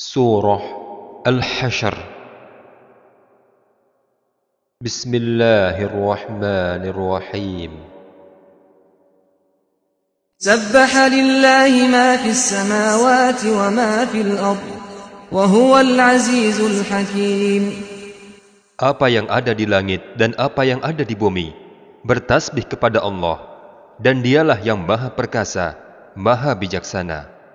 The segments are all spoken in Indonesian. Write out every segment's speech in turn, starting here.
Surah Al-Hashr Bismillahirrahmanirrahim سبح لله ما في السماوات وما في الأرض وهو العزيز الحكيم Apa yang ada di langit dan apa yang ada di bumi bertasbih kepada Allah dan dialah yang maha perkasa, maha bijaksana.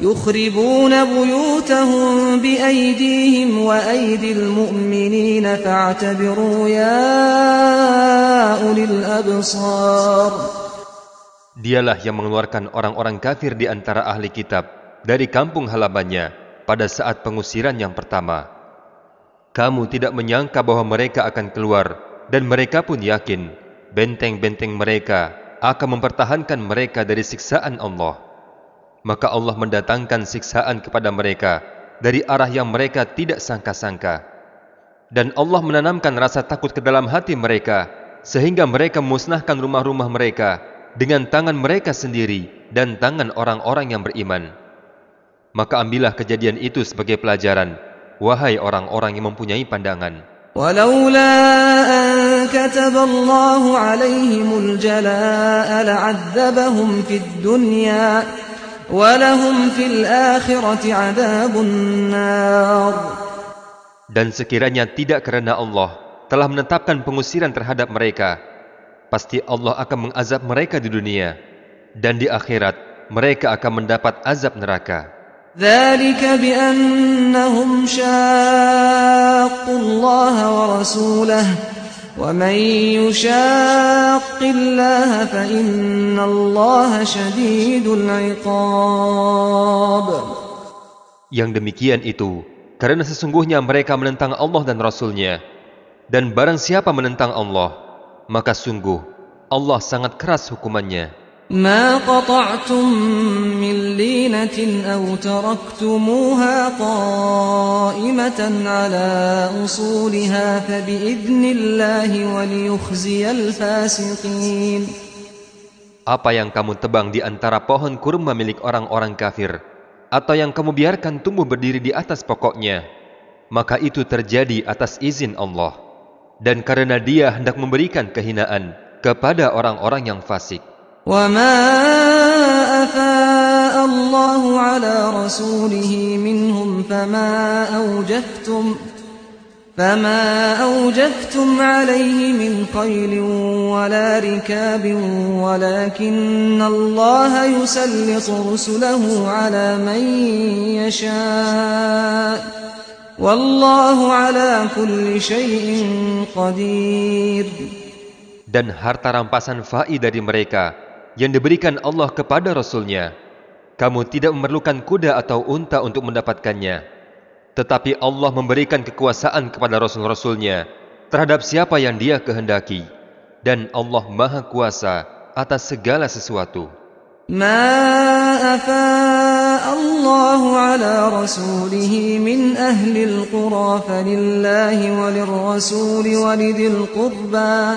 يخربون بيوتهم بأيديهم وأيدي المؤمنين فاعتبروا يا أولي الأبصار Dialah yang mengeluarkan orang-orang kafir di antara ahli kitab dari kampung halamannya pada saat pengusiran yang pertama. Kamu tidak menyangka bahwa mereka akan keluar dan mereka pun yakin benteng-benteng mereka akan mempertahankan mereka dari siksaan Allah. Maka Allah mendatangkan siksaan kepada mereka dari arah yang mereka tidak sangka-sangka. Dan Allah menanamkan rasa takut ke dalam hati mereka sehingga mereka memusnahkan rumah-rumah mereka dengan tangan mereka sendiri dan tangan orang-orang yang beriman. Maka ambillah kejadian itu sebagai pelajaran, wahai orang-orang yang mempunyai pandangan. ولولا أن كتب الله عليهم الجلاء لعذبهم في الدنيا ولهم في الآخرة عذاب النار Dan sekiranya tidak kerana Allah telah menetapkan pengusiran terhadap mereka, pasti Allah akan mengazab mereka di dunia, dan di akhirat mereka akan mendapat azab neraka. ذلك ومن يشاق الله فإن الله شديد Yang demikian itu karena sesungguhnya mereka menentang Allah dan Rasulnya. Dan barang siapa menentang Allah maka sungguh Allah sangat keras hukumannya. ما قطعتم من لينة أو تركتموها قائمة على أصولها فبإذن الله وليخزي الفاسقين Apa yang kamu tebang di antara pohon kurma milik orang-orang kafir, atau yang kamu biarkan tumbuh berdiri di atas pokoknya, maka itu terjadi atas izin Allah. Dan karena dia hendak memberikan kehinaan kepada orang-orang yang fasik. وما أفاء الله على رسوله منهم فما أوجفتم فما أوجفتم عليه من خيل ولا ركاب ولكن الله يسلط رسله على من يشاء والله على كل شيء قدير Dan harta rampasan fa'i dari mereka yang diberikan Allah kepada Rasulnya. Kamu tidak memerlukan kuda atau unta untuk mendapatkannya. Tetapi Allah memberikan kekuasaan kepada Rasul-Rasulnya terhadap siapa yang dia kehendaki. Dan Allah maha kuasa atas segala sesuatu. ما أفاء الله على رسوله من أهل القرى فلله وللرسول ولذي القربى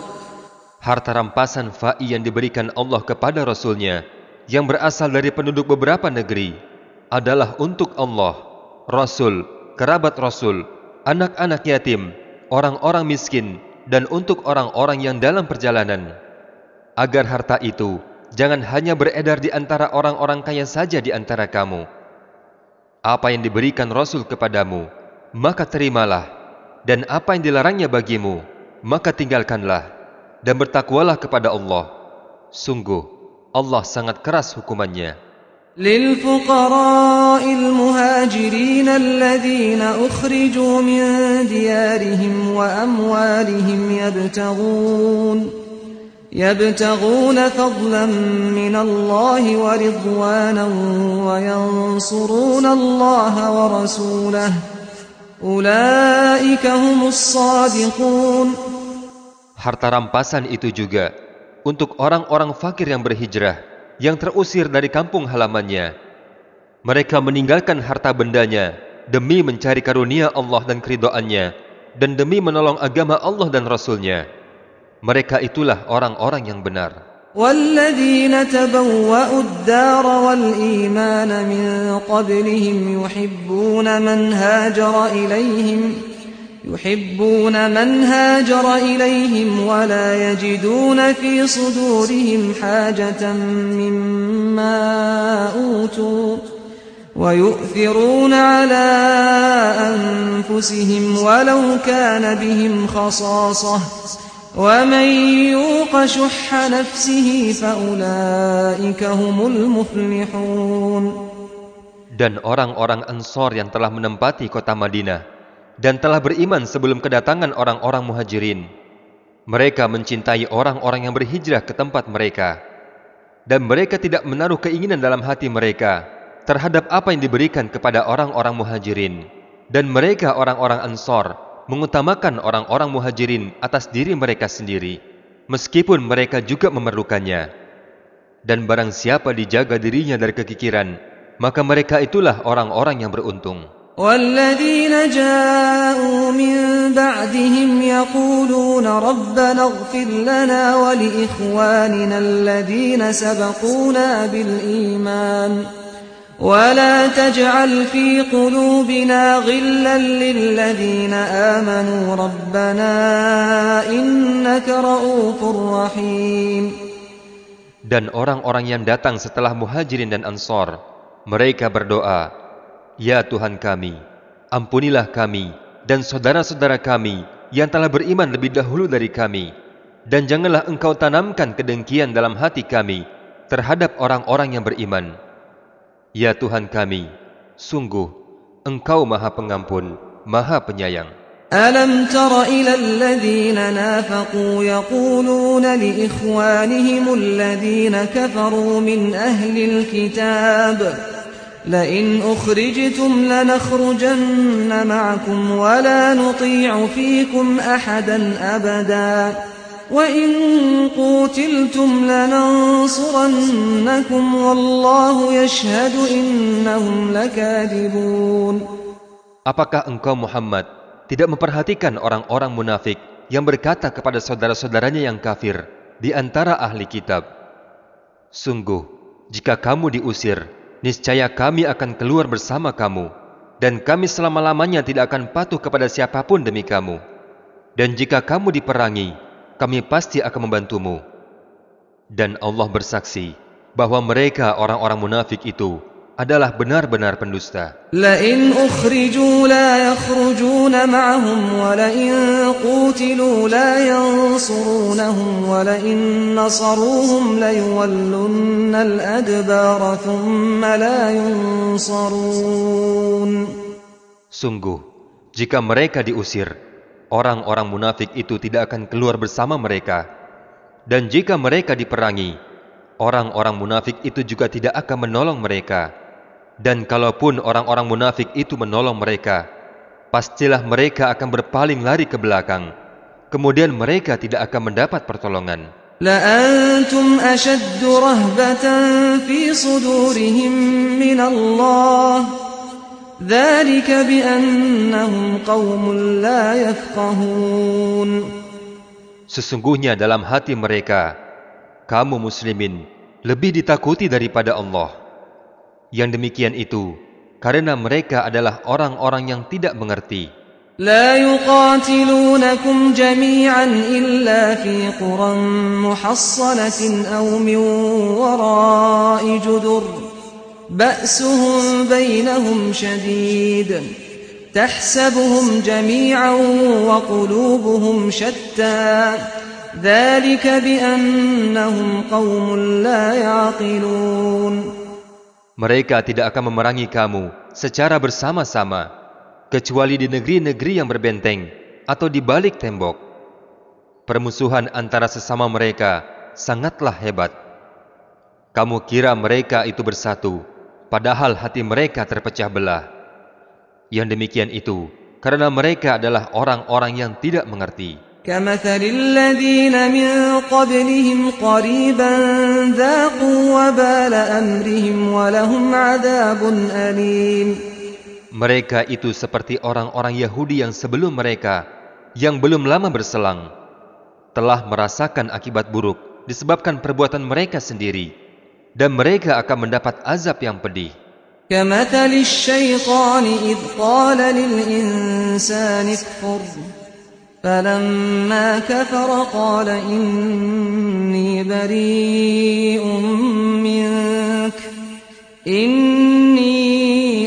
Harta rampasan fa'i yang diberikan Allah kepada Rasulnya yang berasal dari penduduk beberapa negeri adalah untuk Allah, Rasul, kerabat Rasul, anak-anak yatim, orang-orang miskin, dan untuk orang-orang yang dalam perjalanan. Agar harta itu jangan hanya beredar di antara orang-orang kaya saja di antara kamu. Apa yang diberikan Rasul kepadamu, maka terimalah, dan apa yang dilarangnya bagimu, maka tinggalkanlah dan bertakwalah kepada Allah. Sungguh, Allah sangat keras hukumannya. للفقراء المهاجرين الذين أخرجوا من ديارهم وأموالهم يبتغون يبتغون فضلا من الله ورضوانا وينصرون الله ورسوله أولئك هم الصادقون Harta rampasan itu juga untuk orang-orang fakir yang berhijrah, yang terusir dari kampung halamannya. Mereka meninggalkan harta bendanya demi mencari karunia Allah dan keridoannya, dan demi menolong agama Allah dan Rasulnya. Mereka itulah orang-orang yang benar. والذين تبوأوا الدار والإيمان من قبلهم يحبون من هاجر إليهم يحبون من هاجر إليهم ولا يجدون في صدورهم حاجة مما أوتوا ويؤثرون على أنفسهم ولو كان بهم خصاصة. ومن يوق شح نفسه فأولئك هم المفلحون. Dan orang-orang Ansor yang telah menempati kota Madinah dan telah beriman sebelum kedatangan orang-orang muhajirin. Mereka mencintai orang-orang yang berhijrah ke tempat mereka. Dan mereka tidak menaruh keinginan dalam hati mereka terhadap apa yang diberikan kepada orang-orang muhajirin. Dan mereka orang-orang Ansor mengutamakan orang-orang muhajirin atas diri mereka sendiri, meskipun mereka juga memerlukannya. Dan barang siapa dijaga dirinya dari kekikiran, maka mereka itulah orang-orang yang beruntung. والذين جاءوا من بعدهم يقولون ربنا اغفر لنا ولإخواننا الذين سبقونا بالإيمان. ولا تجعل في قلوبنا غلا للذين آمنوا. ربنا إنك رؤوف رحيم. Dan orang-orang yang datang setelah muhajirin dan ansor, mereka berdoa, Ya Tuhan kami, ampunilah kami dan saudara-saudara kami yang telah beriman lebih dahulu dari kami. Dan janganlah engkau tanamkan kedengkian dalam hati kami terhadap orang-orang yang beriman. Ya Tuhan kami, sungguh Engkau Maha Pengampun, Maha Penyayang. ألم تر إلى الذين نافقوا يقولون لإخوانهم الذين كفروا من أهل الكتاب لئن أخرجتم لنخرجن معكم ولا نطيع فيكم أحدا أبدا وإن قوتلتم لننصرنكم والله يشهد إنهم لكاذبون Apakah engkau Muhammad tidak memperhatikan orang-orang munafik yang berkata kepada saudara-saudaranya yang kafir di antara ahli kitab, Sungguh, jika kamu diusir, niscaya kami akan keluar bersama kamu, dan kami selama-lamanya tidak akan patuh kepada siapapun demi kamu. Dan jika kamu diperangi, kami pasti akan membantumu. Dan Allah bersaksi bahwa mereka orang-orang munafik itu adalah benar-benar pendusta. لئن أخرجوا لا يخرجون معهم ولئن قوتلوا لا ينصرونهم ولئن نصروهم ليولن الأدبار ثم لا ينصرون Sungguh, jika mereka diusir, orang-orang munafik itu tidak akan keluar bersama mereka. Dan jika mereka diperangi, orang-orang munafik itu juga tidak akan menolong mereka. Dan kalaupun orang-orang munafik itu menolong mereka, pastilah mereka akan berpaling lari ke belakang. Kemudian mereka tidak akan mendapat pertolongan. لأنتم أشد رهبة في صدورهم من الله ذلك بأنهم قوم لا يفقهون Sesungguhnya dalam hati mereka, kamu muslimin lebih ditakuti daripada Allah. Yang demikian itu, karena mereka adalah orang-orang yang tidak mengerti. لا يقاتلونكم جميعا إلا في قرى محصنة أو من وراء جدر. بأسهم بينهم شديد. تحسبهم جميعا وقلوبهم شتى. ذلك بأنهم قوم لا يعقلون. Mereka tidak akan memerangi kamu secara bersama-sama, kecuali di negeri-negeri yang berbenteng atau di balik tembok. Permusuhan antara sesama mereka sangatlah hebat. Kamu kira mereka itu bersatu, padahal hati mereka terpecah belah. Yang demikian itu karena mereka adalah orang-orang yang tidak mengerti. كمثل الذين من قبلهم قريبا ذاقوا وبال أمرهم ولهم عذاب أليم Mereka itu seperti orang-orang Yahudi yang sebelum mereka, yang belum lama berselang, telah merasakan akibat buruk disebabkan perbuatan mereka sendiri, dan mereka akan mendapat azab yang pedih. كمثل الشيطان إذ قال للإنسان اكفر فلما كفر قال إني بريء منك إني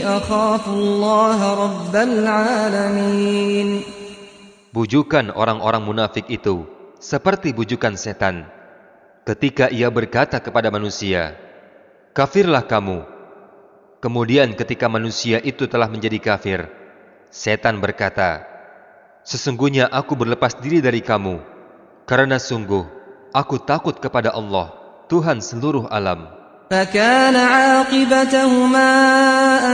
أخاف الله رب العالمين Bujukan orang-orang munafik itu seperti bujukan setan ketika ia berkata kepada manusia, "Kafirlah kamu." Kemudian ketika manusia itu telah menjadi kafir, setan berkata, "Sesungguhnya aku berlepas diri dari kamu, karena sungguh aku takut kepada Allah, Tuhan seluruh alam." فكان عاقبتهما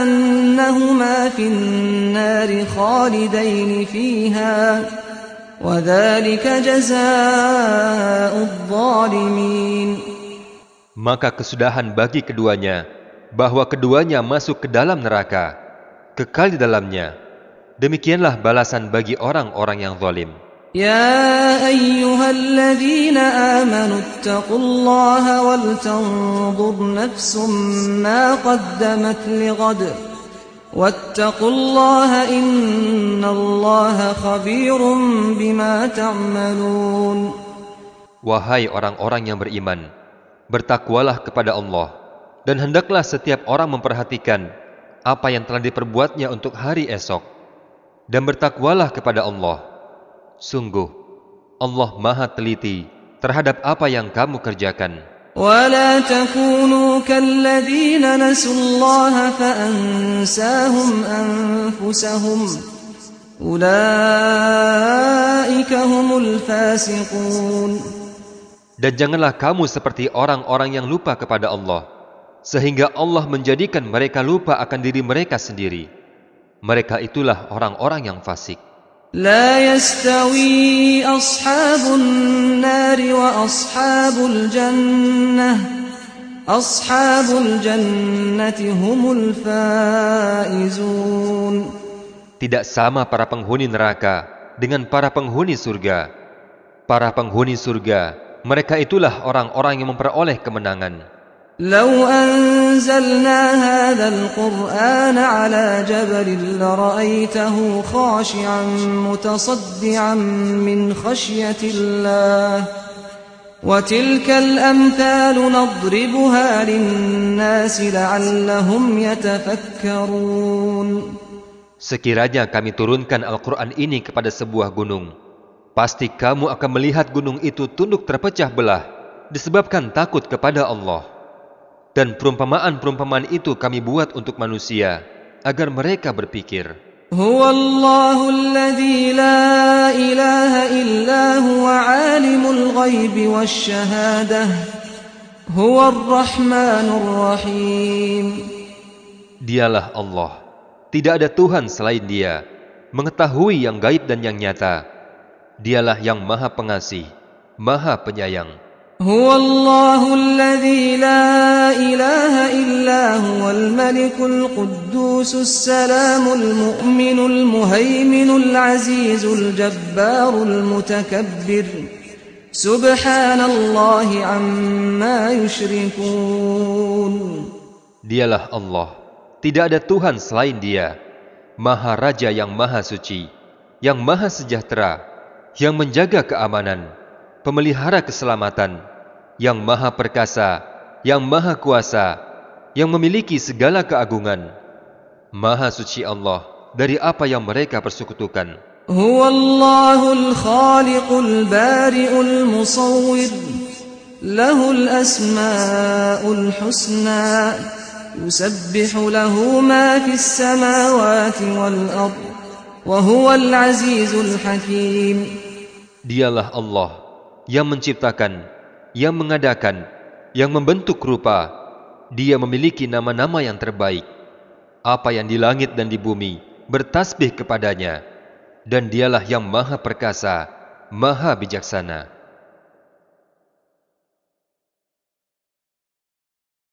أنهما في النار خالدين فيها وذلك جزاء الظالمين Maka kesudahan bagi keduanya bahwa keduanya masuk ke dalam neraka, kekal di dalamnya. Demikianlah balasan bagi orang-orang yang zalim. يا أيها الذين آمنوا اتقوا الله ولتنظر نفس ما قدمت لغد واتقوا الله إن الله خبير بما تعملون Wahai orang-orang yang beriman, bertakwalah kepada Allah, dan hendaklah setiap orang memperhatikan apa yang telah diperbuatnya untuk hari esok, dan bertakwalah kepada Allah. Sungguh, Allah Maha Teliti terhadap apa yang kamu kerjakan. ولا تكونوا كالذين نسوا الله فأنساهم أنفسهم أولئك هم الفاسقون Dan janganlah kamu seperti orang-orang yang lupa kepada Allah, sehingga Allah menjadikan mereka lupa akan diri mereka sendiri. Mereka itulah orang-orang yang fasik. لا يستوي أصحاب النار وأصحاب الجنة أصحاب الجنة هم الفائزون Tidak sama para penghuni neraka dengan para penghuni surga. Para penghuni surga, mereka itulah orang-orang yang memperoleh kemenangan. لو أنزلنا هذا القرآن على جبل لرأيته خاشعا متصدعا من خشية الله وتلك الأمثال نضربها للناس لعلهم يتفكرون Sekiranya kami turunkan Al-Quran ini kepada sebuah gunung, pasti kamu akan melihat gunung itu tunduk terpecah belah disebabkan takut kepada Allah. Dan perumpamaan-perumpamaan itu kami buat untuk manusia, agar mereka berpikir. Dialah Allah, tidak ada Tuhan selain Dia, mengetahui yang gaib dan yang nyata. Dialah yang Maha Pengasih, Maha Penyayang. هو الله الذي لا إله إلا هو الملك القدوس السلام المؤمن المهيمن العزيز الجبار المتكبر سبحان الله عما يشركون Dialah Allah. Tidak ada Tuhan selain Dia. Maha Raja yang Maha Suci, yang Maha Sejahtera, yang menjaga keamanan, pemelihara keselamatan, yang maha perkasa, yang maha kuasa, yang memiliki segala keagungan. Maha suci Allah dari apa yang mereka persekutukan. Huwallahul khaliqul Dialah Allah yang menciptakan yang mengadakan, yang membentuk rupa. Dia memiliki nama-nama yang terbaik. Apa yang di langit dan di bumi bertasbih kepadanya. Dan dialah yang maha perkasa, maha bijaksana.